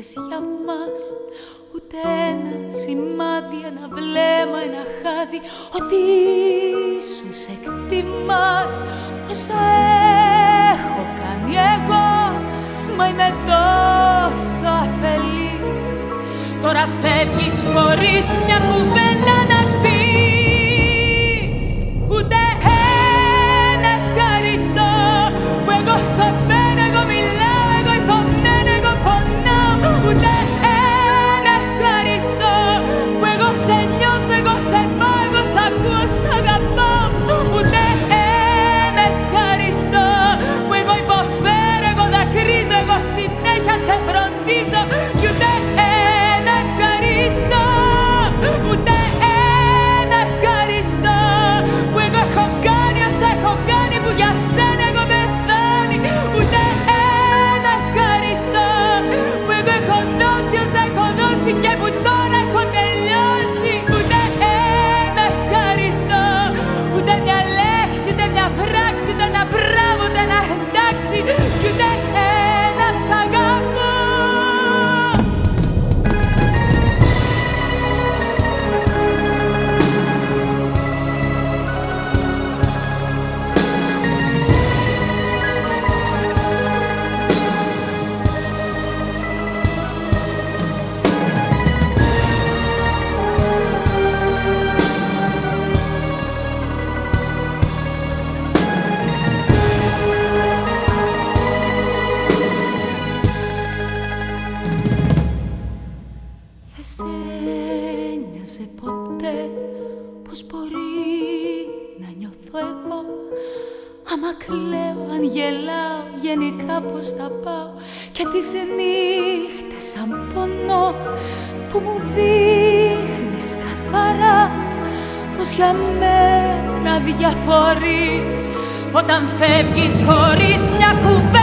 είχες για μας Ούτε ένα σημάδι, ένα βλέμμα, ένα χάδι Ότι ίσως εκτιμάς. Όσα έχω κάνει εγώ Μα είμαι τόσο αφελής Τώρα φεύγεις χωρίς μια κουβέντα έχω νοιάζε ποτέ. Πως μπορεί να νιώθω εγώ; Άμα κλαίω, αν γελάω, γενικά πως θα πάω; Και τις νύχτες σαν πονώ που μου δείχνεις καθαρά Πως για μένα διαφορείς. Όταν φεύγεις χωρίς μια κουβέντα